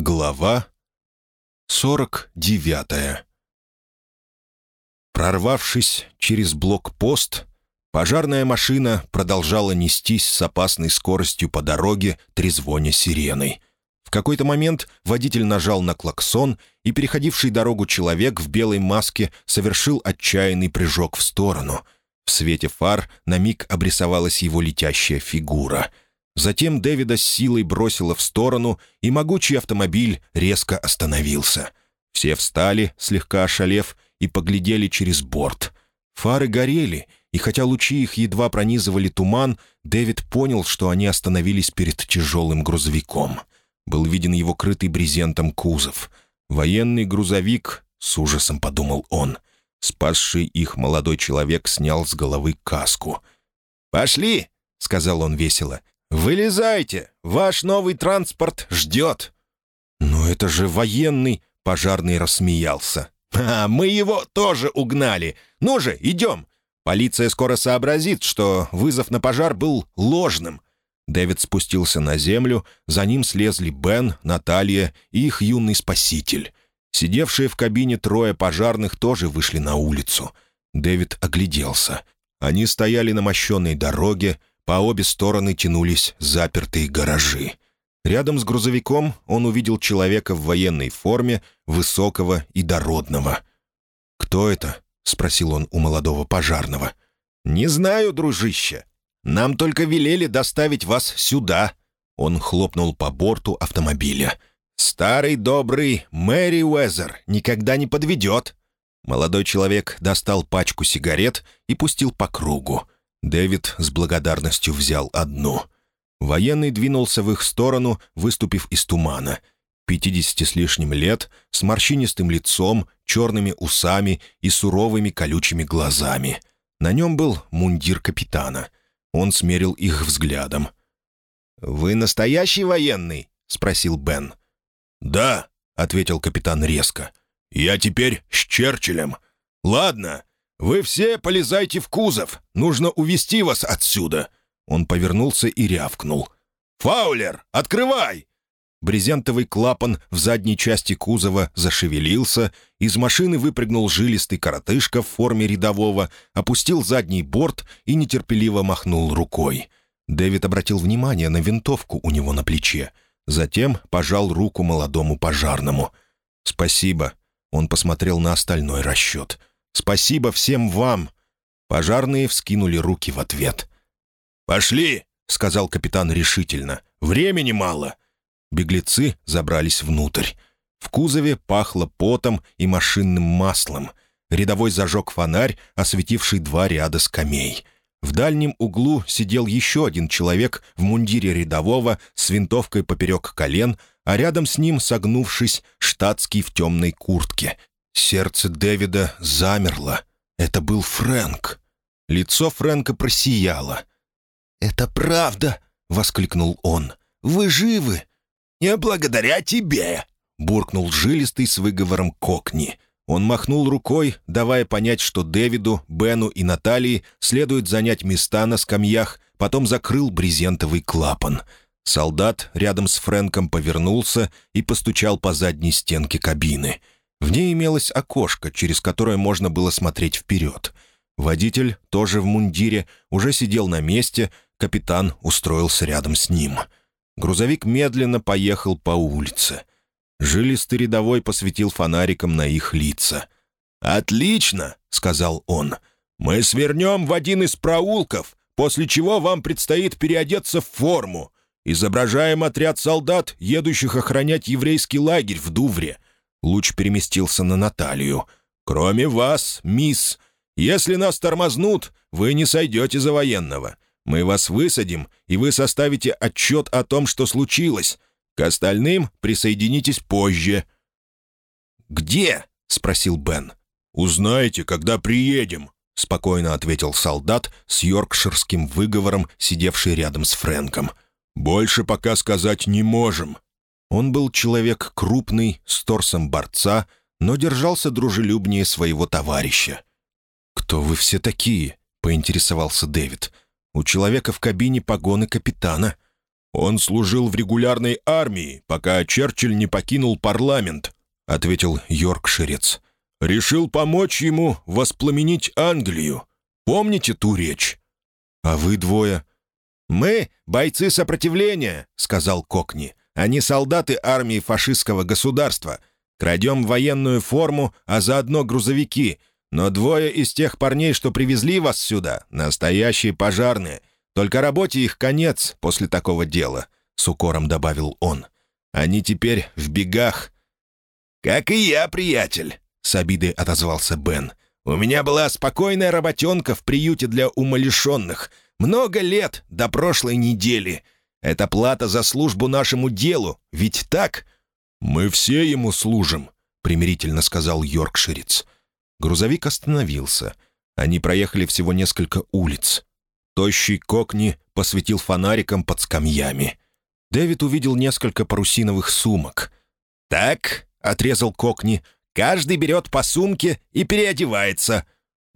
Глава 49 Прорвавшись через блокпост, пожарная машина продолжала нестись с опасной скоростью по дороге, трезвоня сиреной. В какой-то момент водитель нажал на клаксон, и переходивший дорогу человек в белой маске совершил отчаянный прыжок в сторону. В свете фар на миг обрисовалась его летящая фигура. Затем Дэвида с силой бросило в сторону, и могучий автомобиль резко остановился. Все встали, слегка ошалев, и поглядели через борт. Фары горели, и хотя лучи их едва пронизывали туман, Дэвид понял, что они остановились перед тяжелым грузовиком — был виден его крытый брезентом кузов. Военный грузовик, с ужасом подумал он. Спасший их молодой человек снял с головы каску. «Пошли!» — сказал он весело. «Вылезайте! Ваш новый транспорт ждет!» «Но это же военный!» — пожарный рассмеялся. «А, мы его тоже угнали! Ну же, идем! Полиция скоро сообразит, что вызов на пожар был ложным. Дэвид спустился на землю, за ним слезли Бен, Наталья и их юный спаситель. Сидевшие в кабине трое пожарных тоже вышли на улицу. Дэвид огляделся. Они стояли на мощенной дороге, по обе стороны тянулись запертые гаражи. Рядом с грузовиком он увидел человека в военной форме, высокого и дородного. «Кто это?» — спросил он у молодого пожарного. «Не знаю, дружище. Нам только велели доставить вас сюда». Он хлопнул по борту автомобиля. «Старый добрый Мэри Уэзер никогда не подведет». Молодой человек достал пачку сигарет и пустил по кругу. Дэвид с благодарностью взял одну. Военный двинулся в их сторону, выступив из тумана. Пятидесяти с лишним лет, с морщинистым лицом, черными усами и суровыми колючими глазами. На нем был мундир капитана — он смерил их взглядом. «Вы настоящий военный?» — спросил Бен. «Да», — ответил капитан резко. «Я теперь с Черчиллем. Ладно, вы все полезайте в кузов. Нужно увести вас отсюда». Он повернулся и рявкнул. «Фаулер, открывай!» Брезентовый клапан в задней части кузова зашевелился, из машины выпрыгнул жилистый коротышка в форме рядового, опустил задний борт и нетерпеливо махнул рукой. Дэвид обратил внимание на винтовку у него на плече. Затем пожал руку молодому пожарному. «Спасибо», — он посмотрел на остальной расчет. «Спасибо всем вам!» Пожарные вскинули руки в ответ. «Пошли!» — сказал капитан решительно. «Времени мало!» Беглецы забрались внутрь. В кузове пахло потом и машинным маслом. Рядовой зажег фонарь, осветивший два ряда скамей. В дальнем углу сидел еще один человек в мундире рядового с винтовкой поперек колен, а рядом с ним, согнувшись, штатский в темной куртке. Сердце Дэвида замерло. Это был Фрэнк. Лицо Фрэнка просияло. «Это правда!» — воскликнул он. «Вы живы!» «Не благодаря тебе!» — буркнул жилистый с выговором кокни. Он махнул рукой, давая понять, что Дэвиду, Бену и Натальи следует занять места на скамьях, потом закрыл брезентовый клапан. Солдат рядом с Фрэнком повернулся и постучал по задней стенке кабины. В ней имелось окошко, через которое можно было смотреть вперед. Водитель, тоже в мундире, уже сидел на месте, капитан устроился рядом с ним — Грузовик медленно поехал по улице. Жилистый рядовой посветил фонариком на их лица. «Отлично!» — сказал он. «Мы свернем в один из проулков, после чего вам предстоит переодеться в форму. Изображаем отряд солдат, едущих охранять еврейский лагерь в Дувре». Луч переместился на Наталью. «Кроме вас, мисс, если нас тормознут, вы не сойдете за военного. Мы вас высадим, и вы составите отчет о том, что случилось. К остальным присоединитесь позже». «Где?» — спросил Бен. «Узнаете, когда приедем», — спокойно ответил солдат с йоркширским выговором, сидевший рядом с Фрэнком. «Больше пока сказать не можем». Он был человек крупный, с торсом борца, но держался дружелюбнее своего товарища. «Кто вы все такие?» — поинтересовался Дэвид. «У человека в кабине погоны капитана». «Он служил в регулярной армии, пока Черчилль не покинул парламент», — ответил Йоркширец. «Решил помочь ему воспламенить Англию. Помните ту речь?» «А вы двое?» «Мы — бойцы сопротивления», — сказал Кокни. «Они солдаты армии фашистского государства. Крадем военную форму, а заодно грузовики. Но двое из тех парней, что привезли вас сюда, настоящие пожарные. Только работе их конец после такого дела», — с укором добавил он. «Они теперь в бегах». «Как и я, приятель», — с обидой отозвался Бен. «У меня была спокойная работенка в приюте для умалишенных. Много лет до прошлой недели. Это плата за службу нашему делу, ведь так?» «Мы все ему служим», — примирительно сказал Йоркширец. Грузовик остановился. Они проехали всего несколько улиц. Тощий Кокни посветил фонариком под скамьями. Дэвид увидел несколько парусиновых сумок. «Так», — отрезал Кокни, — «каждый берет по сумке и переодевается».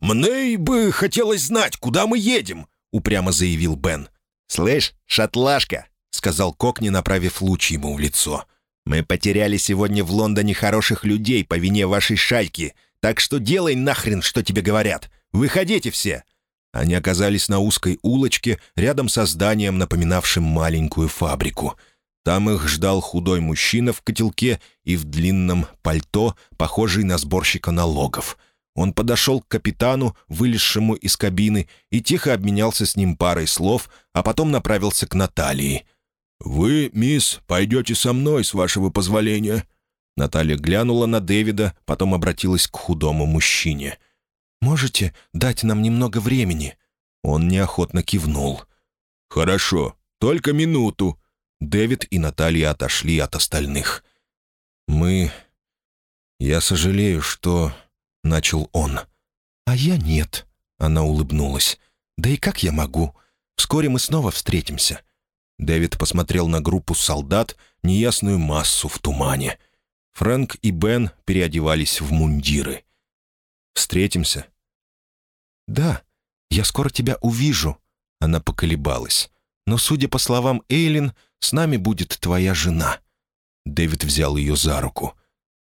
«Мне бы хотелось знать, куда мы едем», — упрямо заявил Бен. «Слышь, шатлашка», — сказал Кокни, направив луч ему в лицо. «Мы потеряли сегодня в Лондоне хороших людей по вине вашей шайки. Так что делай нахрен, что тебе говорят. Выходите все!» Они оказались на узкой улочке, рядом со зданием, напоминавшим маленькую фабрику. Там их ждал худой мужчина в котелке и в длинном пальто, похожий на сборщика налогов. Он подошел к капитану, вылезшему из кабины, и тихо обменялся с ним парой слов, а потом направился к Наталье. «Вы, мисс, пойдете со мной, с вашего позволения?» Наталья глянула на Дэвида, потом обратилась к худому мужчине. «Можете дать нам немного времени?» Он неохотно кивнул. «Хорошо, только минуту». Дэвид и Наталья отошли от остальных. «Мы... Я сожалею, что...» — начал он. «А я нет», — она улыбнулась. «Да и как я могу? Вскоре мы снова встретимся». Дэвид посмотрел на группу солдат, неясную массу в тумане — Фрэнк и Бен переодевались в мундиры. «Встретимся?» «Да, я скоро тебя увижу», — она поколебалась. «Но, судя по словам Эйлин, с нами будет твоя жена». Дэвид взял ее за руку.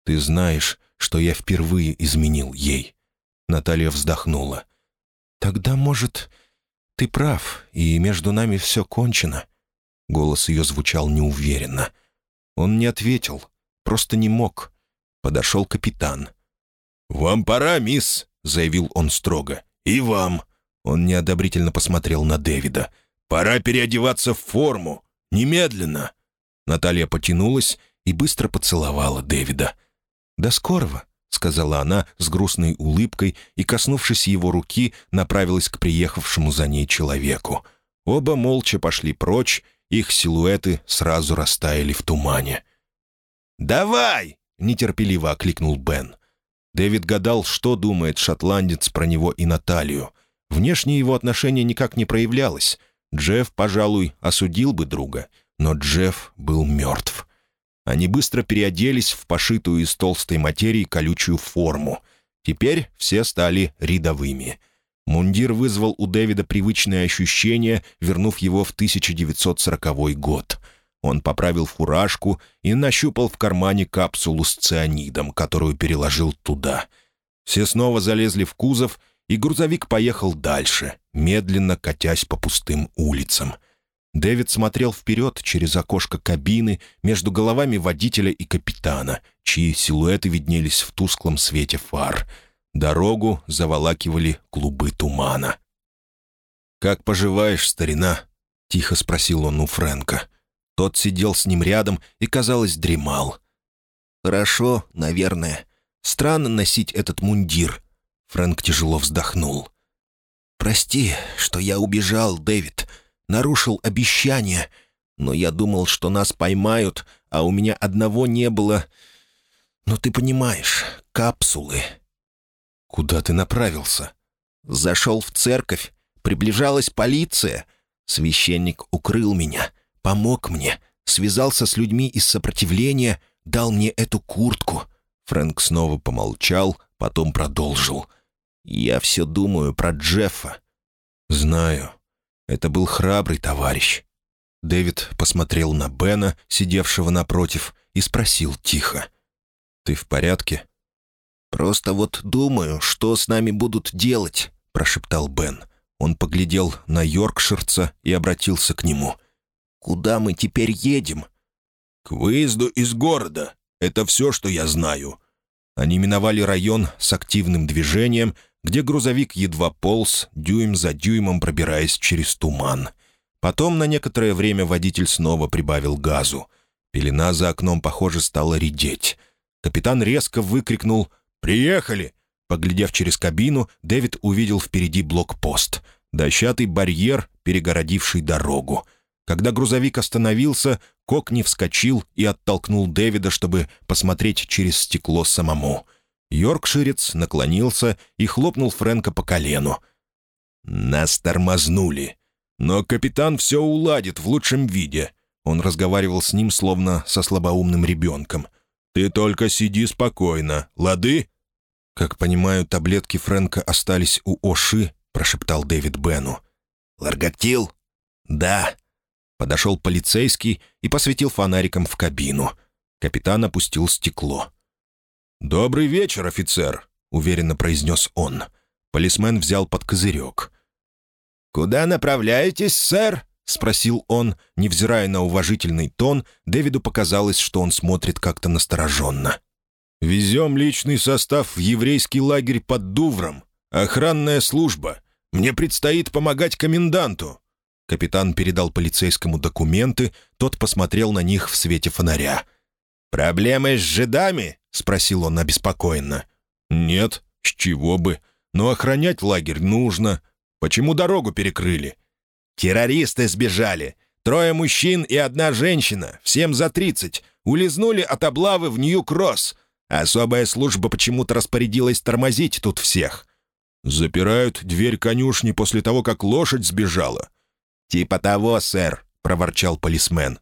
«Ты знаешь, что я впервые изменил ей». Наталья вздохнула. «Тогда, может, ты прав, и между нами все кончено». Голос ее звучал неуверенно. Он не ответил, просто не мог. Подошел капитан. «Вам пора, мисс», — заявил он строго. «И вам». Он неодобрительно посмотрел на Дэвида. «Пора переодеваться в форму. Немедленно». Наталья потянулась и быстро поцеловала Дэвида. «До скорого», — сказала она с грустной улыбкой и, коснувшись его руки, направилась к приехавшему за ней человеку. Оба молча пошли прочь, их силуэты сразу растаяли в тумане. «Давай!» — нетерпеливо окликнул Бен. Дэвид гадал, что думает шотландец про него и Наталью. Внешне его отношение никак не проявлялось. Джефф, пожалуй, осудил бы друга, но Джефф был мертв. Они быстро переоделись в пошитую из толстой материи колючую форму. Теперь все стали рядовыми. Мундир вызвал у Дэвида привычное ощущение, вернув его в 1940 год — он поправил фуражку и нащупал в кармане капсулу с цианидом, которую переложил туда. Все снова залезли в кузов, и грузовик поехал дальше, медленно катясь по пустым улицам. Дэвид смотрел вперед через окошко кабины между головами водителя и капитана, чьи силуэты виднелись в тусклом свете фар. Дорогу заволакивали клубы тумана. «Как поживаешь, старина?» — тихо спросил он у Фрэнка. Тот сидел с ним рядом и, казалось, дремал. «Хорошо, наверное. Странно носить этот мундир». Фрэнк тяжело вздохнул. «Прости, что я убежал, Дэвид. Нарушил обещание. Но я думал, что нас поймают, а у меня одного не было... Ну, ты понимаешь, капсулы». «Куда ты направился?» «Зашел в церковь. Приближалась полиция. Священник укрыл меня помог мне, связался с людьми из сопротивления, дал мне эту куртку». Фрэнк снова помолчал, потом продолжил. «Я все думаю про Джеффа». «Знаю. Это был храбрый товарищ». Дэвид посмотрел на Бена, сидевшего напротив, и спросил тихо. «Ты в порядке?» «Просто вот думаю, что с нами будут делать», — прошептал Бен. Он поглядел на Йоркширца и обратился к нему. «Куда мы теперь едем?» «К выезду из города. Это все, что я знаю». Они миновали район с активным движением, где грузовик едва полз, дюйм за дюймом пробираясь через туман. Потом на некоторое время водитель снова прибавил газу. Пелена за окном, похоже, стала редеть. Капитан резко выкрикнул «Приехали!». Поглядев через кабину, Дэвид увидел впереди блокпост. Дощатый барьер, перегородивший дорогу. Когда грузовик остановился, Кокни вскочил и оттолкнул Дэвида, чтобы посмотреть через стекло самому. Йоркширец наклонился и хлопнул Фрэнка по колену. «Нас тормознули. Но капитан все уладит в лучшем виде». Он разговаривал с ним, словно со слабоумным ребенком. «Ты только сиди спокойно, лады?» «Как понимаю, таблетки Фрэнка остались у Оши», — прошептал Дэвид Бену. «Ларгактил?» «Да». Подошел полицейский и посветил фонариком в кабину. Капитан опустил стекло. «Добрый вечер, офицер», — уверенно произнес он. Полисмен взял под козырек. «Куда направляетесь, сэр?» — спросил он. Невзирая на уважительный тон, Дэвиду показалось, что он смотрит как-то настороженно. «Везем личный состав в еврейский лагерь под Дувром. Охранная служба. Мне предстоит помогать коменданту». Капитан передал полицейскому документы, тот посмотрел на них в свете фонаря. «Проблемы с жидами?» — спросил он обеспокоенно. «Нет, с чего бы. Но охранять лагерь нужно. Почему дорогу перекрыли?» «Террористы сбежали. Трое мужчин и одна женщина, всем за тридцать, улизнули от облавы в Нью-Кросс. Особая служба почему-то распорядилась тормозить тут всех». «Запирают дверь конюшни после того, как лошадь сбежала». «Типа того, сэр», — проворчал полисмен.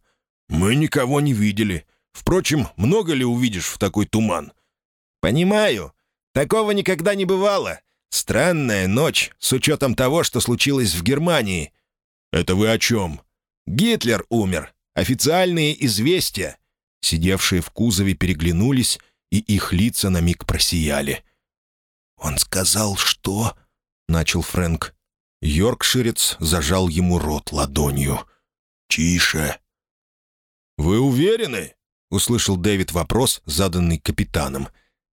«Мы никого не видели. Впрочем, много ли увидишь в такой туман?» «Понимаю. Такого никогда не бывало. Странная ночь, с учетом того, что случилось в Германии». «Это вы о чем?» «Гитлер умер. Официальные известия». Сидевшие в кузове переглянулись, и их лица на миг просияли. «Он сказал, что...» — начал Фрэнк. Йоркширец зажал ему рот ладонью. «Тише!» «Вы уверены?» — услышал Дэвид вопрос, заданный капитаном.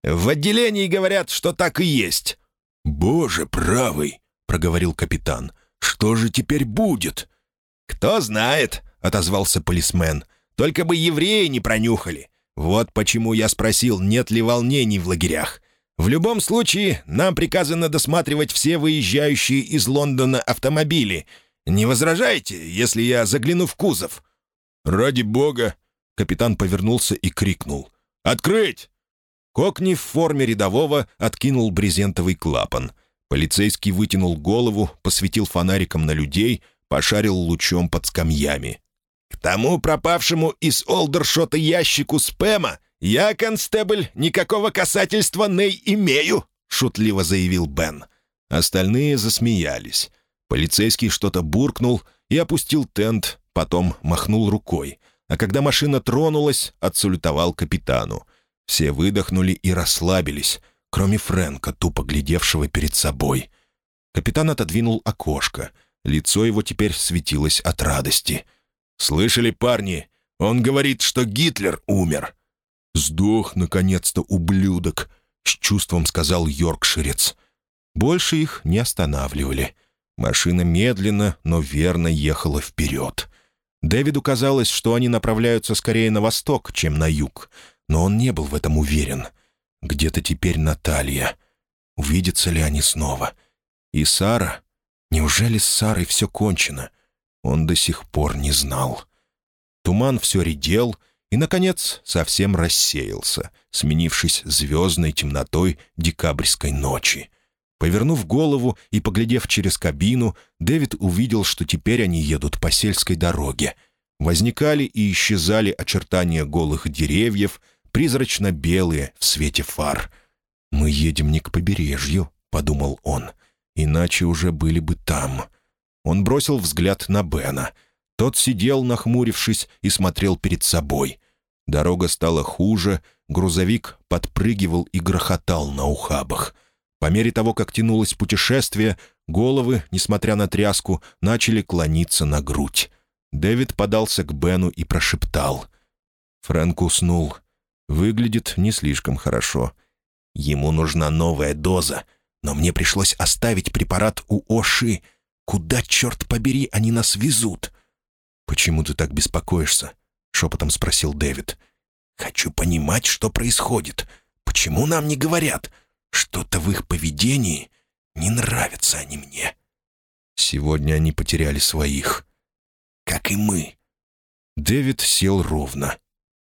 «В отделении говорят, что так и есть». «Боже правый!» — проговорил капитан. «Что же теперь будет?» «Кто знает», — отозвался полисмен. «Только бы евреи не пронюхали. Вот почему я спросил, нет ли волнений в лагерях. В любом случае, нам приказано досматривать все выезжающие из Лондона автомобили. Не возражаете, если я загляну в кузов?» «Ради бога!» — капитан повернулся и крикнул. «Открыть!» Кокни в форме рядового откинул брезентовый клапан. Полицейский вытянул голову, посветил фонариком на людей, пошарил лучом под скамьями. «К тому пропавшему из Олдершота ящику спэма «Я, констебль, никакого касательства не имею», — шутливо заявил Бен. Остальные засмеялись. Полицейский что-то буркнул и опустил тент, потом махнул рукой. А когда машина тронулась, отсулютовал капитану. Все выдохнули и расслабились, кроме Фрэнка, тупо глядевшего перед собой. Капитан отодвинул окошко. Лицо его теперь светилось от радости. «Слышали, парни? Он говорит, что Гитлер умер. «Сдох, наконец-то, ублюдок!» — с чувством сказал Йоркширец. Больше их не останавливали. Машина медленно, но верно ехала вперед. Дэвиду казалось, что они направляются скорее на восток, чем на юг, но он не был в этом уверен. Где-то теперь Наталья. Увидятся ли они снова? И Сара? Неужели с Сарой все кончено? Он до сих пор не знал. Туман все редел, и, наконец, совсем рассеялся, сменившись звездной темнотой декабрьской ночи. Повернув голову и поглядев через кабину, Дэвид увидел, что теперь они едут по сельской дороге. Возникали и исчезали очертания голых деревьев, призрачно-белые в свете фар. «Мы едем не к побережью», — подумал он, — «иначе уже были бы там». Он бросил взгляд на Бена — Тот сидел, нахмурившись, и смотрел перед собой. Дорога стала хуже, грузовик подпрыгивал и грохотал на ухабах. По мере того, как тянулось путешествие, головы, несмотря на тряску, начали клониться на грудь. Дэвид подался к Бену и прошептал. Фрэнк уснул. Выглядит не слишком хорошо. Ему нужна новая доза, но мне пришлось оставить препарат у Оши. Куда, черт побери, они нас везут? «Почему ты так беспокоишься?» — шепотом спросил Дэвид. «Хочу понимать, что происходит. Почему нам не говорят? Что-то в их поведении не нравятся они мне». Сегодня они потеряли своих. Как и мы. Дэвид сел ровно.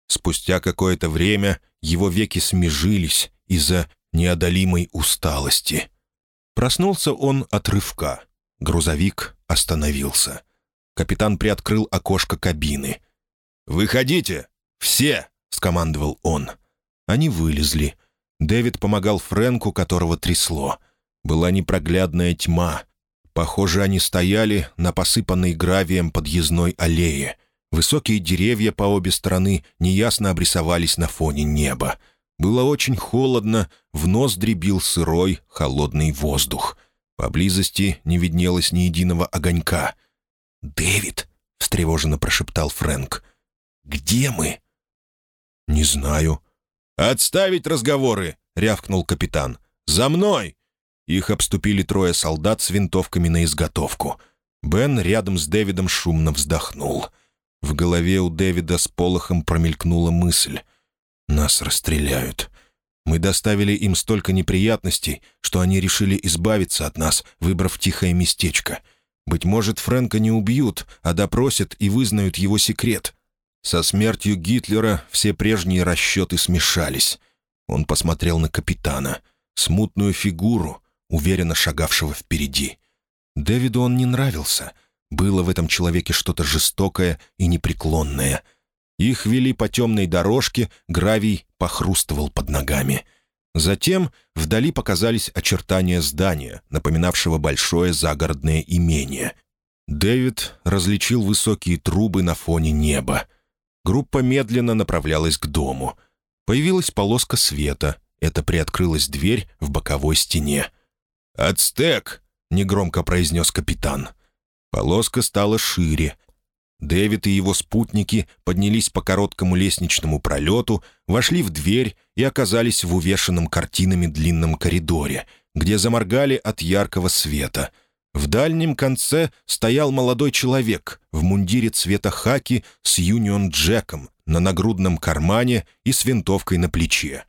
Спустя какое-то время его веки смежились из-за неодолимой усталости. Проснулся он от рывка. Грузовик остановился. Капитан приоткрыл окошко кабины. «Выходите! Все!» — скомандовал он. Они вылезли. Дэвид помогал Фрэнку, которого трясло. Была непроглядная тьма. Похоже, они стояли на посыпанной гравием подъездной аллее. Высокие деревья по обе стороны неясно обрисовались на фоне неба. Было очень холодно, в нос дребил сырой, холодный воздух. Поблизости не виднелось ни единого огонька. «Дэвид!» — встревоженно прошептал Фрэнк. «Где мы?» «Не знаю». «Отставить разговоры!» — рявкнул капитан. «За мной!» Их обступили трое солдат с винтовками на изготовку. Бен рядом с Дэвидом шумно вздохнул. В голове у Дэвида с полохом промелькнула мысль. «Нас расстреляют. Мы доставили им столько неприятностей, что они решили избавиться от нас, выбрав тихое местечко. Быть может, Фрэнка не убьют, а допросят и вызнают его секрет. Со смертью Гитлера все прежние расчеты смешались. Он посмотрел на капитана, смутную фигуру, уверенно шагавшего впереди. Дэвиду он не нравился. Было в этом человеке что-то жестокое и непреклонное. Их вели по темной дорожке, гравий похрустывал под ногами. Затем вдали показались очертания здания, напоминавшего большое загородное имение. Дэвид различил высокие трубы на фоне неба — Группа медленно направлялась к дому. Появилась полоска света. Это приоткрылась дверь в боковой стене. «Ацтек!» — негромко произнес капитан. Полоска стала шире. Дэвид и его спутники поднялись по короткому лестничному пролету, вошли в дверь и оказались в увешанном картинами длинном коридоре, где заморгали от яркого света — в дальнем конце стоял молодой человек в мундире цвета хаки с Юнион Джеком на нагрудном кармане и с винтовкой на плече.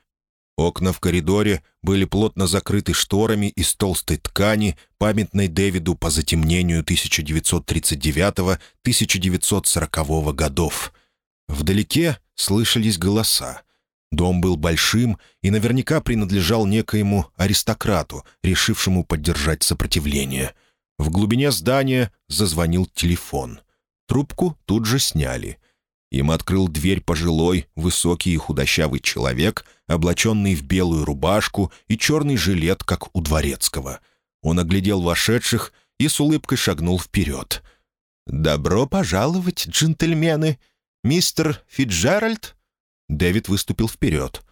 Окна в коридоре были плотно закрыты шторами из толстой ткани, памятной Дэвиду по затемнению 1939-1940 годов. Вдалеке слышались голоса. Дом был большим и наверняка принадлежал некоему аристократу, решившему поддержать сопротивление — в глубине здания зазвонил телефон. Трубку тут же сняли. Им открыл дверь пожилой, высокий и худощавый человек, облаченный в белую рубашку и черный жилет, как у дворецкого. Он оглядел вошедших и с улыбкой шагнул вперед. «Добро пожаловать, джентльмены! Мистер Фитджеральд?» Дэвид выступил вперед.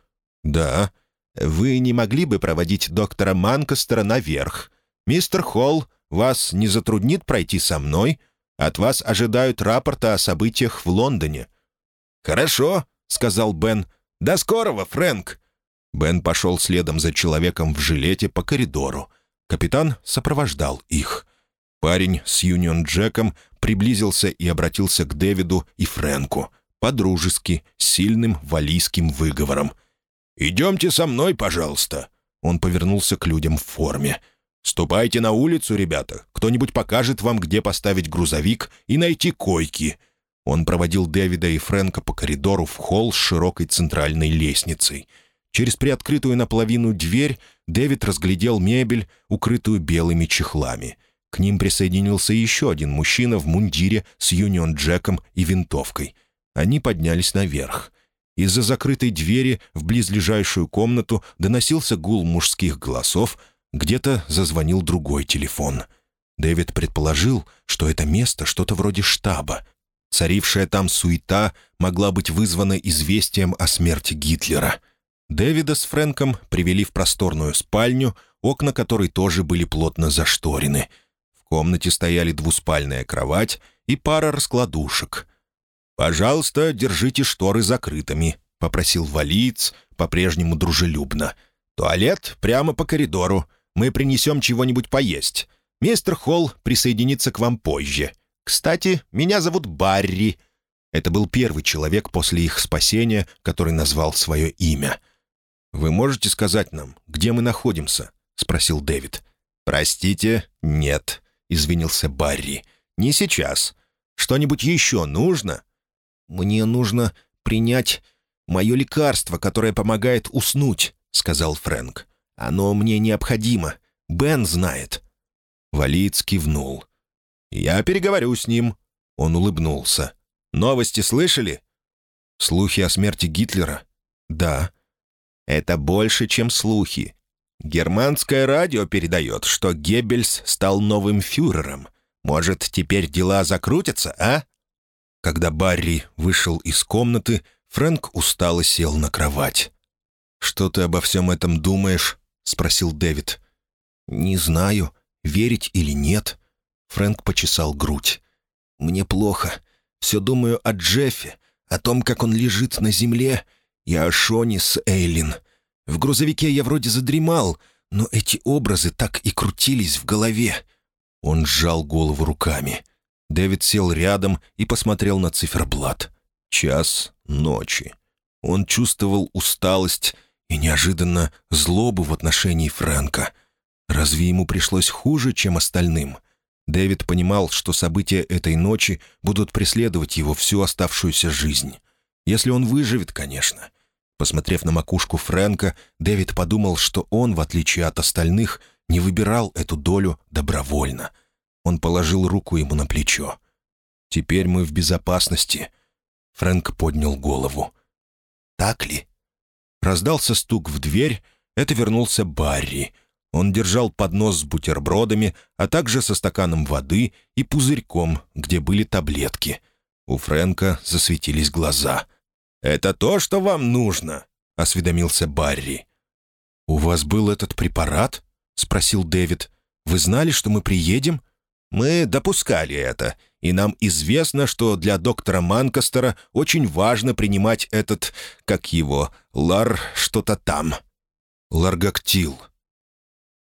«Да. Вы не могли бы проводить доктора Манкастера наверх? Мистер Холл вас не затруднит пройти со мной? От вас ожидают рапорта о событиях в Лондоне». «Хорошо», — сказал Бен. «До скорого, Фрэнк». Бен пошел следом за человеком в жилете по коридору. Капитан сопровождал их. Парень с Юнион Джеком приблизился и обратился к Дэвиду и Фрэнку. По-дружески, сильным валийским выговором. «Идемте со мной, пожалуйста». Он повернулся к людям в форме. «Ступайте на улицу, ребята. Кто-нибудь покажет вам, где поставить грузовик и найти койки». Он проводил Дэвида и Фрэнка по коридору в холл с широкой центральной лестницей. Через приоткрытую наполовину дверь Дэвид разглядел мебель, укрытую белыми чехлами. К ним присоединился еще один мужчина в мундире с Юнион Джеком и винтовкой. Они поднялись наверх. Из-за закрытой двери в близлежащую комнату доносился гул мужских голосов, где-то зазвонил другой телефон. Дэвид предположил, что это место что-то вроде штаба. Царившая там суета могла быть вызвана известием о смерти Гитлера. Дэвида с Фрэнком привели в просторную спальню, окна которой тоже были плотно зашторены. В комнате стояли двуспальная кровать и пара раскладушек. «Пожалуйста, держите шторы закрытыми», — попросил валиец, по-прежнему дружелюбно. «Туалет прямо по коридору. Мы принесем чего-нибудь поесть. Мистер Холл присоединится к вам позже. Кстати, меня зовут Барри». Это был первый человек после их спасения, который назвал свое имя. «Вы можете сказать нам, где мы находимся?» — спросил Дэвид. «Простите, нет», — извинился Барри. «Не сейчас. Что-нибудь еще нужно?» «Мне нужно принять мое лекарство, которое помогает уснуть», — сказал Фрэнк. «Оно мне необходимо. Бен знает». Валиец кивнул. «Я переговорю с ним». Он улыбнулся. «Новости слышали?» «Слухи о смерти Гитлера?» «Да». «Это больше, чем слухи. Германское радио передает, что Геббельс стал новым фюрером. Может, теперь дела закрутятся, а?» Когда Барри вышел из комнаты, Фрэнк устало сел на кровать. «Что ты обо всем этом думаешь?» — спросил Дэвид. «Не знаю, верить или нет». Фрэнк почесал грудь. «Мне плохо. Все думаю о Джеффе, о том, как он лежит на земле, и о Шоне с Эйлин. В грузовике я вроде задремал, но эти образы так и крутились в голове». Он сжал голову руками. Дэвид сел рядом и посмотрел на циферблат. Час ночи. Он чувствовал усталость и неожиданно злобу в отношении Фрэнка. Разве ему пришлось хуже, чем остальным? Дэвид понимал, что события этой ночи будут преследовать его всю оставшуюся жизнь. Если он выживет, конечно. Посмотрев на макушку Фрэнка, Дэвид подумал, что он, в отличие от остальных, не выбирал эту долю добровольно. Он положил руку ему на плечо. «Теперь мы в безопасности», Фрэнк поднял голову. «Так ли?» Раздался стук в дверь. Это вернулся Барри. Он держал поднос с бутербродами, а также со стаканом воды и пузырьком, где были таблетки. У Фрэнка засветились глаза. «Это то, что вам нужно?» — осведомился Барри. «У вас был этот препарат?» — спросил Дэвид. «Вы знали, что мы приедем?» «Мы допускали это, и нам известно, что для доктора Манкастера очень важно принимать этот, как его, лар что-то там. Ларгактил.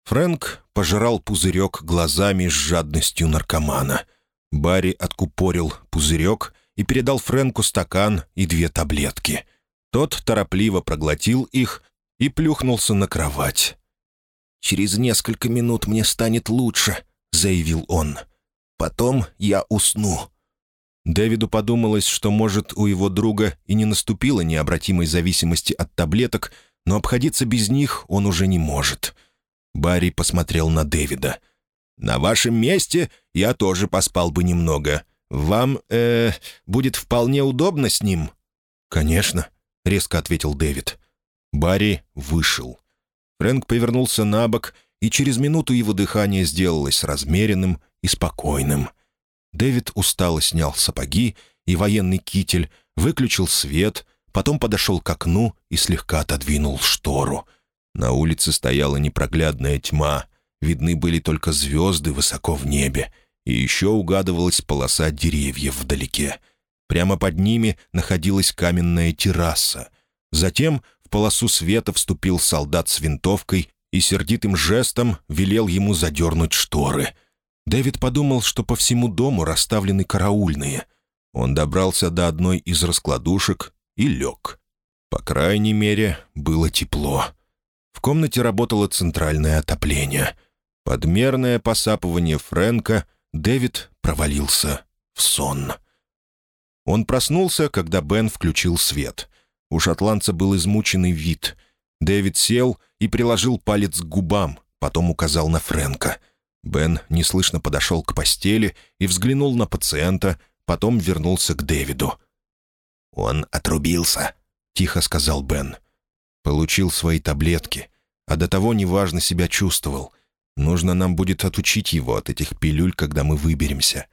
Фрэнк пожирал пузырек глазами с жадностью наркомана. Барри откупорил пузырек и передал Фрэнку стакан и две таблетки. Тот торопливо проглотил их и плюхнулся на кровать. «Через несколько минут мне станет лучше», — заявил он. Потом я усну». Дэвиду подумалось, что, может, у его друга и не наступило необратимой зависимости от таблеток, но обходиться без них он уже не может. Барри посмотрел на Дэвида. «На вашем месте я тоже поспал бы немного. Вам, э, будет вполне удобно с ним?» «Конечно», — резко ответил Дэвид. Барри вышел. Фрэнк повернулся на бок, и через минуту его дыхание сделалось размеренным и спокойным. Дэвид устало снял сапоги и военный китель, выключил свет, потом подошел к окну и слегка отодвинул штору. На улице стояла непроглядная тьма, видны были только звезды высоко в небе, и еще угадывалась полоса деревьев вдалеке. Прямо под ними находилась каменная терраса. Затем в полосу света вступил солдат с винтовкой и сердитым жестом велел ему задернуть шторы — Дэвид подумал, что по всему дому расставлены караульные. Он добрался до одной из раскладушек и лег. По крайней мере, было тепло. В комнате работало центральное отопление. Подмерное посапывание Фрэнка Дэвид провалился в сон. Он проснулся, когда Бен включил свет. У шотландца был измученный вид. Дэвид сел и приложил палец к губам, потом указал на Фрэнка — Бен неслышно подошел к постели и взглянул на пациента, потом вернулся к Дэвиду. «Он отрубился», — тихо сказал Бен. «Получил свои таблетки, а до того неважно себя чувствовал. Нужно нам будет отучить его от этих пилюль, когда мы выберемся.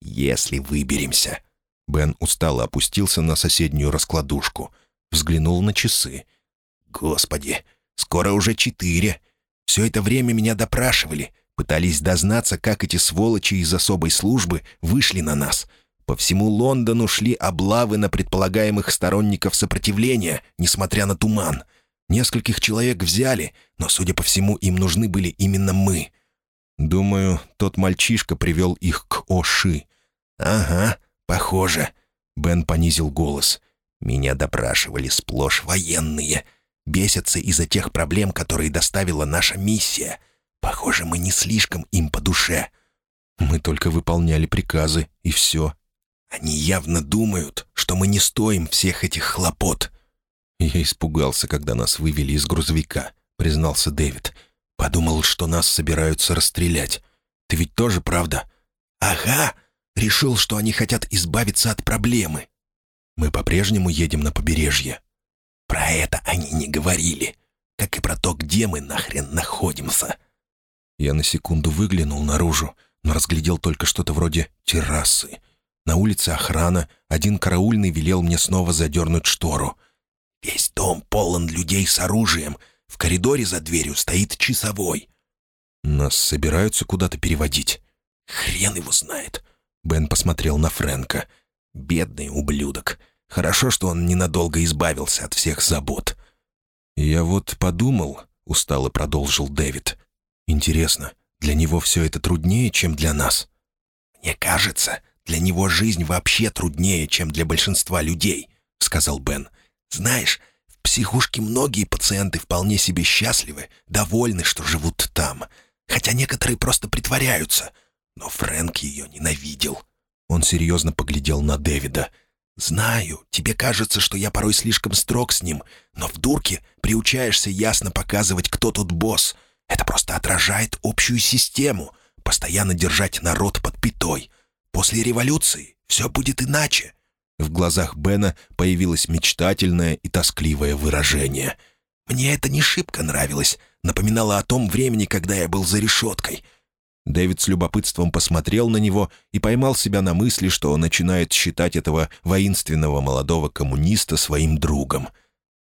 Если выберемся». Бен устало опустился на соседнюю раскладушку. Взглянул на часы. «Господи, скоро уже четыре. Все это время меня допрашивали. Пытались дознаться, как эти сволочи из особой службы вышли на нас. По всему Лондону шли облавы на предполагаемых сторонников сопротивления, несмотря на туман. Нескольких человек взяли, но, судя по всему, им нужны были именно мы. Думаю, тот мальчишка привел их к Оши. «Ага, похоже». Бен понизил голос. «Меня допрашивали сплошь военные. Бесятся из-за тех проблем, которые доставила наша миссия. Похоже, мы не слишком им по душе». «Мы только выполняли приказы, и все». «Они явно думают, что мы не стоим всех этих хлопот». «Я испугался, когда нас вывели из грузовика», — признался Дэвид. «Подумал, что нас собираются расстрелять. Ты ведь тоже, правда?» «Ага. Решил, что они хотят избавиться от проблемы». «Мы по-прежнему едем на побережье». «Про это они не говорили. Как и про то, где мы нахрен находимся». Я на секунду выглянул наружу, но разглядел только что-то вроде террасы. На улице охрана, один караульный велел мне снова задернуть штору. Весь дом полон людей с оружием. В коридоре за дверью стоит часовой. Нас собираются куда-то переводить. Хрен его знает. Бен посмотрел на Фрэнка. Бедный ублюдок. Хорошо, что он ненадолго избавился от всех забот. «Я вот подумал», — устало продолжил Дэвид, — Интересно, для него все это труднее, чем для нас? «Мне кажется, для него жизнь вообще труднее, чем для большинства людей», — сказал Бен. «Знаешь, в психушке многие пациенты вполне себе счастливы, довольны, что живут там. Хотя некоторые просто притворяются. Но Фрэнк ее ненавидел». Он серьезно поглядел на Дэвида. «Знаю, тебе кажется, что я порой слишком строг с ним, но в дурке приучаешься ясно показывать, кто тут босс». Это просто отражает общую систему. Постоянно держать народ под пятой. После революции все будет иначе». В глазах Бена появилось мечтательное и тоскливое выражение. «Мне это не шибко нравилось. Напоминало о том времени, когда я был за решеткой». Дэвид с любопытством посмотрел на него и поймал себя на мысли, что он начинает считать этого воинственного молодого коммуниста своим другом.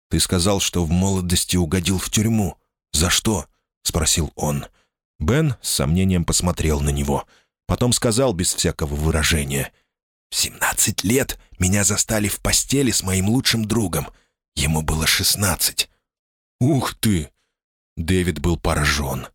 «Ты сказал, что в молодости угодил в тюрьму. За что?» — спросил он. Бен с сомнением посмотрел на него. Потом сказал без всякого выражения. «В семнадцать лет меня застали в постели с моим лучшим другом. Ему было шестнадцать». «Ух ты!» Дэвид был поражен.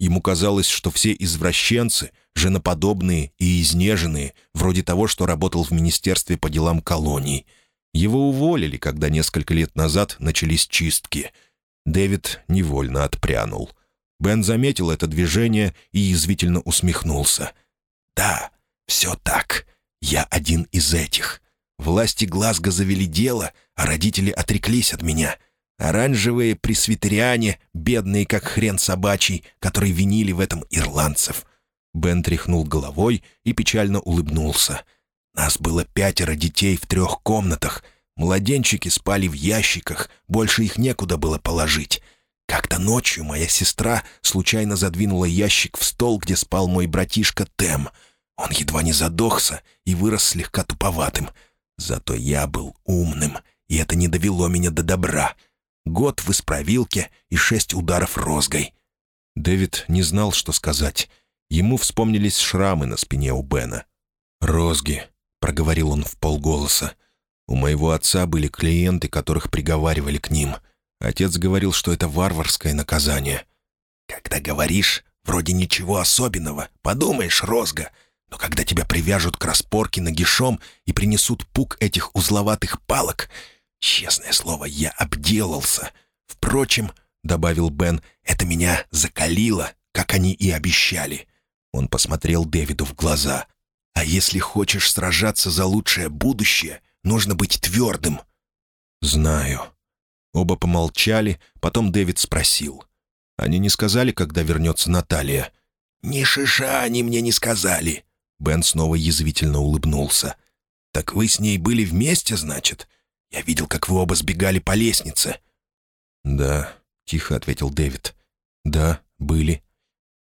Ему казалось, что все извращенцы, женоподобные и изнеженные, вроде того, что работал в Министерстве по делам колоний. Его уволили, когда несколько лет назад начались чистки. Дэвид невольно отпрянул. Бен заметил это движение и язвительно усмехнулся. «Да, все так. Я один из этих. Власти Глазго завели дело, а родители отреклись от меня. Оранжевые пресвитериане, бедные как хрен собачий, которые винили в этом ирландцев». Бен тряхнул головой и печально улыбнулся. «Нас было пятеро детей в трех комнатах. Младенчики спали в ящиках, больше их некуда было положить. Как-то ночью моя сестра случайно задвинула ящик в стол, где спал мой братишка Тем. Он едва не задохся и вырос слегка туповатым. Зато я был умным, и это не довело меня до добра. Год в исправилке и шесть ударов розгой. Дэвид не знал, что сказать. Ему вспомнились шрамы на спине у Бена. «Розги», — проговорил он в полголоса. «У моего отца были клиенты, которых приговаривали к ним». Отец говорил, что это варварское наказание. «Когда говоришь, вроде ничего особенного, подумаешь, розга. Но когда тебя привяжут к распорке нагишом и принесут пук этих узловатых палок, честное слово, я обделался. Впрочем, — добавил Бен, — это меня закалило, как они и обещали». Он посмотрел Дэвиду в глаза. «А если хочешь сражаться за лучшее будущее, нужно быть твердым». «Знаю», Оба помолчали, потом Дэвид спросил. «Они не сказали, когда вернется Наталья?» «Ни шиша они мне не сказали». Бен снова язвительно улыбнулся. «Так вы с ней были вместе, значит? Я видел, как вы оба сбегали по лестнице». «Да», — тихо ответил Дэвид. «Да, были».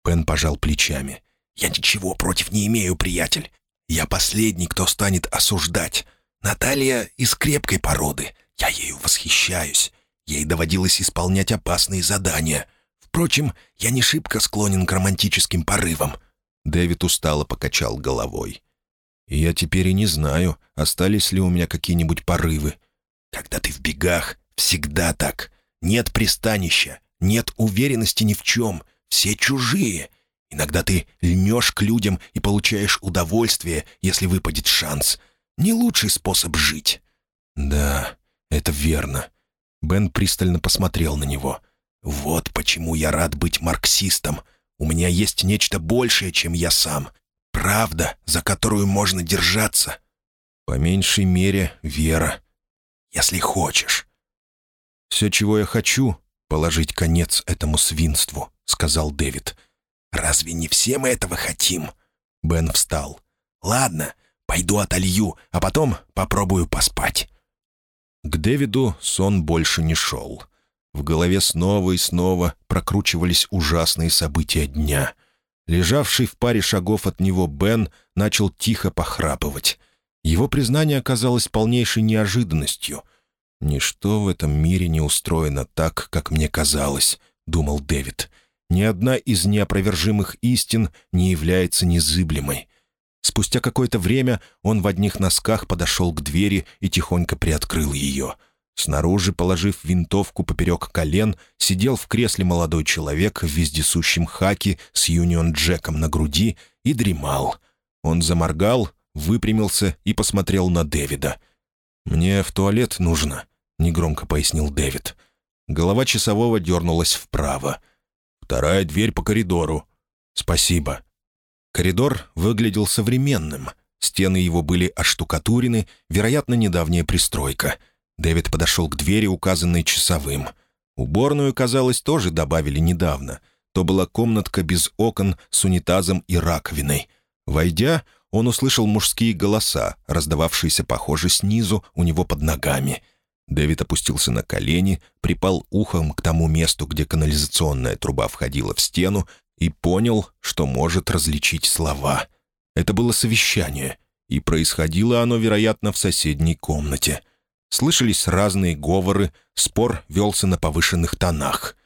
Бен пожал плечами. «Я ничего против не имею, приятель. Я последний, кто станет осуждать. Наталья из крепкой породы. Я ею восхищаюсь. Ей доводилось исполнять опасные задания. Впрочем, я не шибко склонен к романтическим порывам». Дэвид устало покачал головой. «Я теперь и не знаю, остались ли у меня какие-нибудь порывы. Когда ты в бегах, всегда так. Нет пристанища, нет уверенности ни в чем. Все чужие. Иногда ты льнешь к людям и получаешь удовольствие, если выпадет шанс. Не лучший способ жить». «Да, это верно». Бен пристально посмотрел на него. «Вот почему я рад быть марксистом. У меня есть нечто большее, чем я сам. Правда, за которую можно держаться». «По меньшей мере, вера». «Если хочешь». «Все, чего я хочу, положить конец этому свинству», — сказал Дэвид. «Разве не все мы этого хотим?» Бен встал. «Ладно, пойду отолью, а потом попробую поспать». К Дэвиду сон больше не шел. В голове снова и снова прокручивались ужасные события дня. Лежавший в паре шагов от него Бен начал тихо похрапывать. Его признание оказалось полнейшей неожиданностью. «Ничто в этом мире не устроено так, как мне казалось», — думал Дэвид. «Ни одна из неопровержимых истин не является незыблемой». Спустя какое-то время он в одних носках подошел к двери и тихонько приоткрыл ее. Снаружи, положив винтовку поперек колен, сидел в кресле молодой человек в вездесущем хаке с Юнион Джеком на груди и дремал. Он заморгал, выпрямился и посмотрел на Дэвида. «Мне в туалет нужно», — негромко пояснил Дэвид. Голова часового дернулась вправо. «Вторая дверь по коридору». «Спасибо». Коридор выглядел современным. Стены его были оштукатурены, вероятно, недавняя пристройка. Дэвид подошел к двери, указанной часовым. Уборную, казалось, тоже добавили недавно. То была комнатка без окон с унитазом и раковиной. Войдя, он услышал мужские голоса, раздававшиеся, похоже, снизу, у него под ногами. Дэвид опустился на колени, припал ухом к тому месту, где канализационная труба входила в стену, и понял, что может различить слова. Это было совещание, и происходило оно, вероятно, в соседней комнате. Слышались разные говоры, спор велся на повышенных тонах.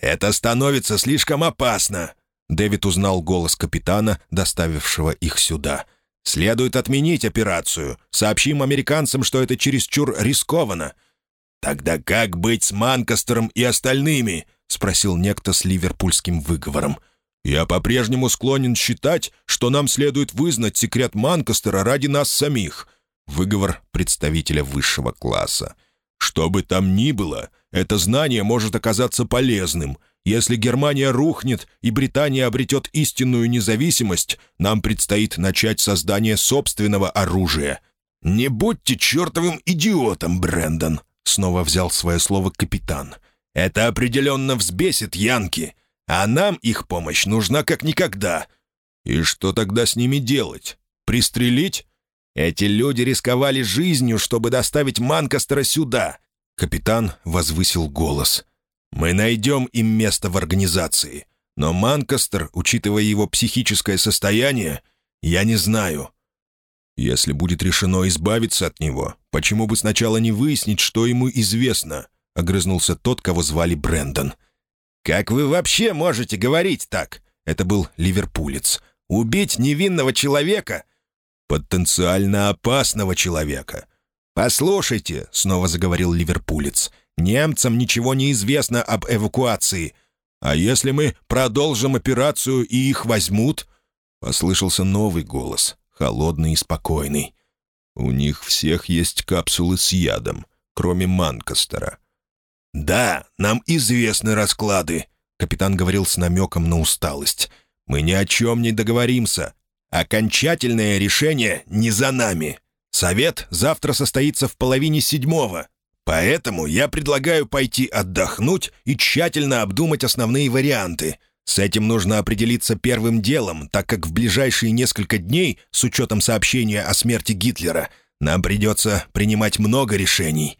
«Это становится слишком опасно!» Дэвид узнал голос капитана, доставившего их сюда. «Следует отменить операцию. Сообщим американцам, что это чересчур рискованно». «Тогда как быть с Манкастером и остальными?» — спросил некто с ливерпульским выговором. «Я по-прежнему склонен считать, что нам следует вызнать секрет Манкастера ради нас самих». Выговор представителя высшего класса. «Что бы там ни было, это знание может оказаться полезным. Если Германия рухнет и Британия обретет истинную независимость, нам предстоит начать создание собственного оружия». «Не будьте чертовым идиотом, Брэндон», — снова взял свое слово капитан. — это определенно взбесит Янки, а нам их помощь нужна как никогда. И что тогда с ними делать? Пристрелить? Эти люди рисковали жизнью, чтобы доставить Манкастера сюда. Капитан возвысил голос. Мы найдем им место в организации. Но Манкастер, учитывая его психическое состояние, я не знаю. Если будет решено избавиться от него, почему бы сначала не выяснить, что ему известно?» — огрызнулся тот, кого звали Брэндон. «Как вы вообще можете говорить так?» Это был ливерпулец. «Убить невинного человека?» «Потенциально опасного человека». «Послушайте», — снова заговорил ливерпулец, «немцам ничего не известно об эвакуации. А если мы продолжим операцию и их возьмут?» Послышался новый голос, холодный и спокойный. «У них всех есть капсулы с ядом, кроме Манкастера. «Да, нам известны расклады», — капитан говорил с намеком на усталость. «Мы ни о чем не договоримся. Окончательное решение не за нами. Совет завтра состоится в половине седьмого. Поэтому я предлагаю пойти отдохнуть и тщательно обдумать основные варианты. С этим нужно определиться первым делом, так как в ближайшие несколько дней, с учетом сообщения о смерти Гитлера, нам придется принимать много решений».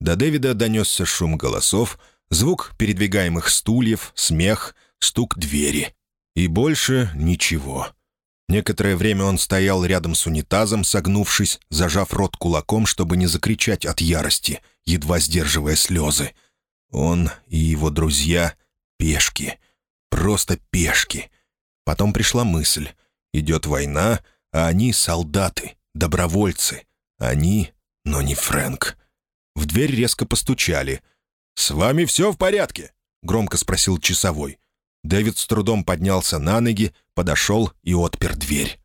До Дэвида донесся шум голосов, звук передвигаемых стульев, смех, стук двери. И больше ничего. Некоторое время он стоял рядом с унитазом, согнувшись, зажав рот кулаком, чтобы не закричать от ярости, едва сдерживая слезы. Он и его друзья — пешки. Просто пешки. Потом пришла мысль. Идет война, а они — солдаты, добровольцы. Они, но не Фрэнк. В дверь резко постучали. «С вами все в порядке?» — громко спросил часовой. Дэвид с трудом поднялся на ноги, подошел и отпер дверь.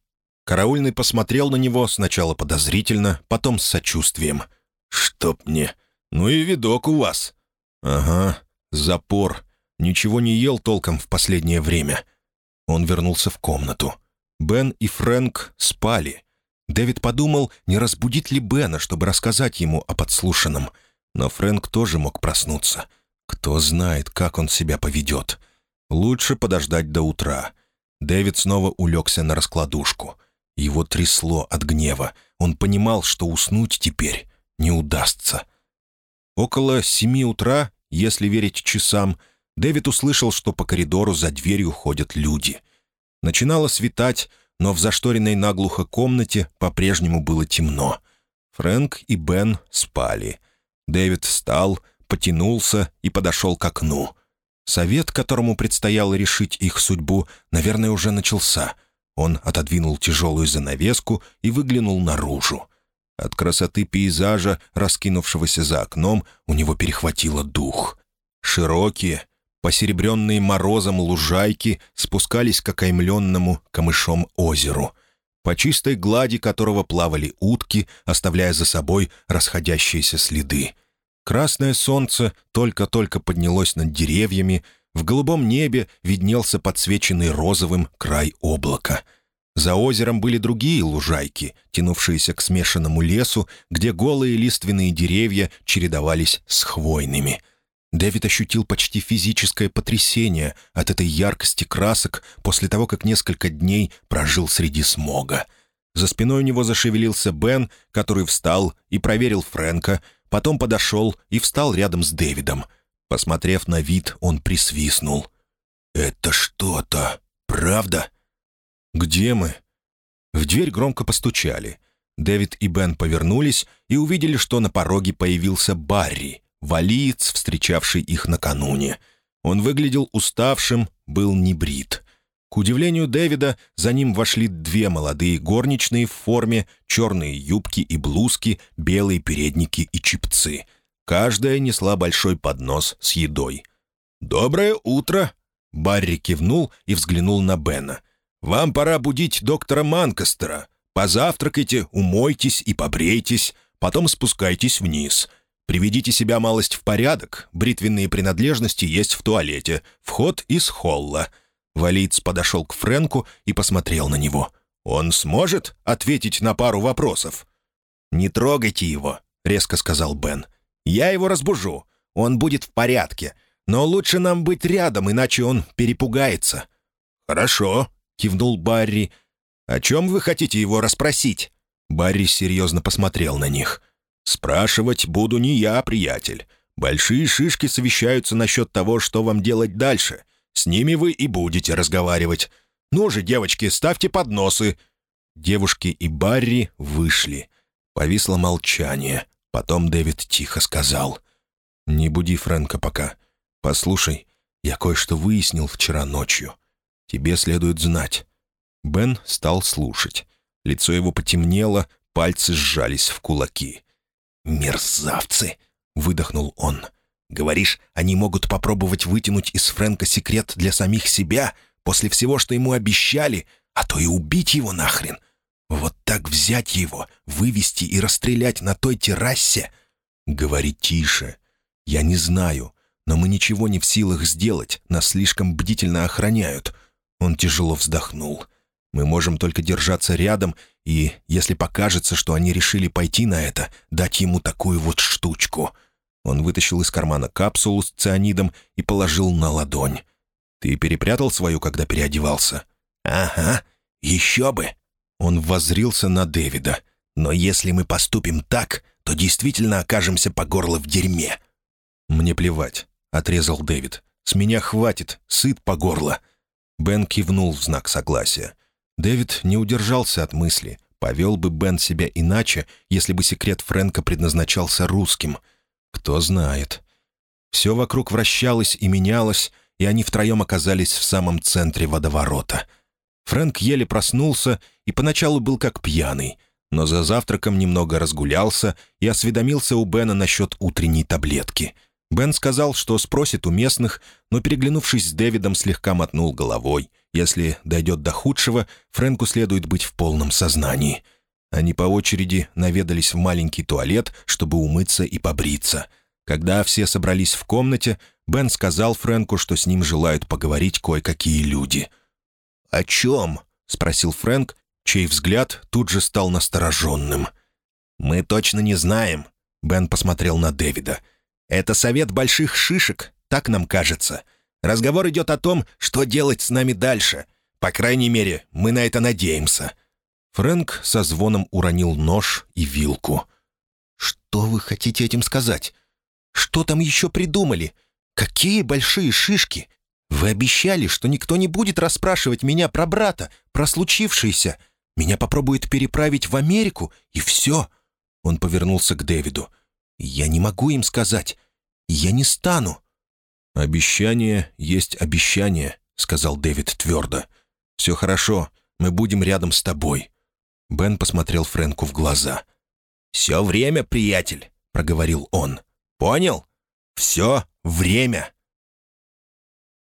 Караульный посмотрел на него сначала подозрительно, потом с сочувствием. «Чтоб мне! Ну и видок у вас!» «Ага, запор. Ничего не ел толком в последнее время». Он вернулся в комнату. Бен и Фрэнк спали. Дэвид подумал, не разбудить ли Бена, чтобы рассказать ему о подслушанном. Но Фрэнк тоже мог проснуться. Кто знает, как он себя поведет. Лучше подождать до утра. Дэвид снова улегся на раскладушку. Его трясло от гнева. Он понимал, что уснуть теперь не удастся. Около семи утра, если верить часам, Дэвид услышал, что по коридору за дверью ходят люди. Начинало светать, но в зашторенной наглухо комнате по-прежнему было темно. Фрэнк и Бен спали. Дэвид встал, потянулся и подошел к окну. Совет, которому предстояло решить их судьбу, наверное, уже начался. Он отодвинул тяжелую занавеску и выглянул наружу. От красоты пейзажа, раскинувшегося за окном, у него перехватило дух. Широкие, посеребренные морозом лужайки спускались к окаймленному камышом озеру, по чистой глади которого плавали утки, оставляя за собой расходящиеся следы. Красное солнце только-только поднялось над деревьями, в голубом небе виднелся подсвеченный розовым край облака. За озером были другие лужайки, тянувшиеся к смешанному лесу, где голые лиственные деревья чередовались с хвойными. Дэвид ощутил почти физическое потрясение от этой яркости красок после того, как несколько дней прожил среди смога. За спиной у него зашевелился Бен, который встал и проверил Фрэнка, Потом подошел и встал рядом с Дэвидом. Посмотрев на вид, он присвистнул. «Это что-то, правда?» «Где мы?» В дверь громко постучали. Дэвид и Бен повернулись и увидели, что на пороге появился Барри, валиец, встречавший их накануне. Он выглядел уставшим, был небрит. К удивлению Дэвида, за ним вошли две молодые горничные в форме, черные юбки и блузки, белые передники и чипцы. Каждая несла большой поднос с едой. «Доброе утро!» Барри кивнул и взглянул на Бена. «Вам пора будить доктора Манкастера. Позавтракайте, умойтесь и побрейтесь, потом спускайтесь вниз. Приведите себя малость в порядок, бритвенные принадлежности есть в туалете, вход из холла». Валиц подошел к Фрэнку и посмотрел на него. «Он сможет ответить на пару вопросов?» «Не трогайте его», — резко сказал Бен. «Я его разбужу. Он будет в порядке. Но лучше нам быть рядом, иначе он перепугается». «Хорошо», — кивнул Барри. «О чем вы хотите его расспросить?» Барри серьезно посмотрел на них. «Спрашивать буду не я, приятель. Большие шишки совещаются насчет того, что вам делать дальше. С ними вы и будете разговаривать. Ну же, девочки, ставьте подносы». Девушки и Барри вышли. Повисло молчание. Потом Дэвид тихо сказал. «Не буди Фрэнка пока. Послушай, я кое-что выяснил вчера ночью. Тебе следует знать». Бен стал слушать. Лицо его потемнело, пальцы сжались в кулаки. «Мерзавцы!» — выдохнул он. Говоришь, они могут попробовать вытянуть из Фрэнка секрет для самих себя после всего, что ему обещали, а то и убить его нахрен. Вот так взять его, вывести и расстрелять на той террасе? Говори тише. Я не знаю, но мы ничего не в силах сделать, нас слишком бдительно охраняют. Он тяжело вздохнул. Мы можем только держаться рядом и, если покажется, что они решили пойти на это, дать ему такую вот штучку — он вытащил из кармана капсулу с цианидом и положил на ладонь. «Ты перепрятал свою, когда переодевался?» «Ага, еще бы!» Он воззрился на Дэвида. «Но если мы поступим так, то действительно окажемся по горло в дерьме». «Мне плевать», — отрезал Дэвид. «С меня хватит, сыт по горло». Бен кивнул в знак согласия. Дэвид не удержался от мысли, повел бы Бен себя иначе, если бы секрет Фрэнка предназначался русским. Кто знает. Все вокруг вращалось и менялось, и они втроем оказались в самом центре водоворота. Фрэнк еле проснулся и поначалу был как пьяный, но за завтраком немного разгулялся и осведомился у Бена насчет утренней таблетки. Бен сказал, что спросит у местных, но, переглянувшись с Дэвидом, слегка мотнул головой. Если дойдет до худшего, Фрэнку следует быть в полном сознании. Они по очереди наведались в маленький туалет, чтобы умыться и побриться — когда все собрались в комнате, Бен сказал Фрэнку, что с ним желают поговорить кое-какие люди. «О чем?» — спросил Фрэнк, чей взгляд тут же стал настороженным. «Мы точно не знаем», — Бен посмотрел на Дэвида. «Это совет больших шишек, так нам кажется. Разговор идет о том, что делать с нами дальше. По крайней мере, мы на это надеемся». Фрэнк со звоном уронил нож и вилку. «Что вы хотите этим сказать? Что там еще придумали? Какие большие шишки! Вы обещали, что никто не будет расспрашивать меня про брата, про случившееся. Меня попробуют переправить в Америку, и все». Он повернулся к Дэвиду. «Я не могу им сказать. Я не стану». «Обещание есть обещание», — сказал Дэвид твердо. «Все хорошо, мы будем рядом с тобой». Бен посмотрел Фрэнку в глаза. «Все время, приятель», — проговорил он. Понял? Все время.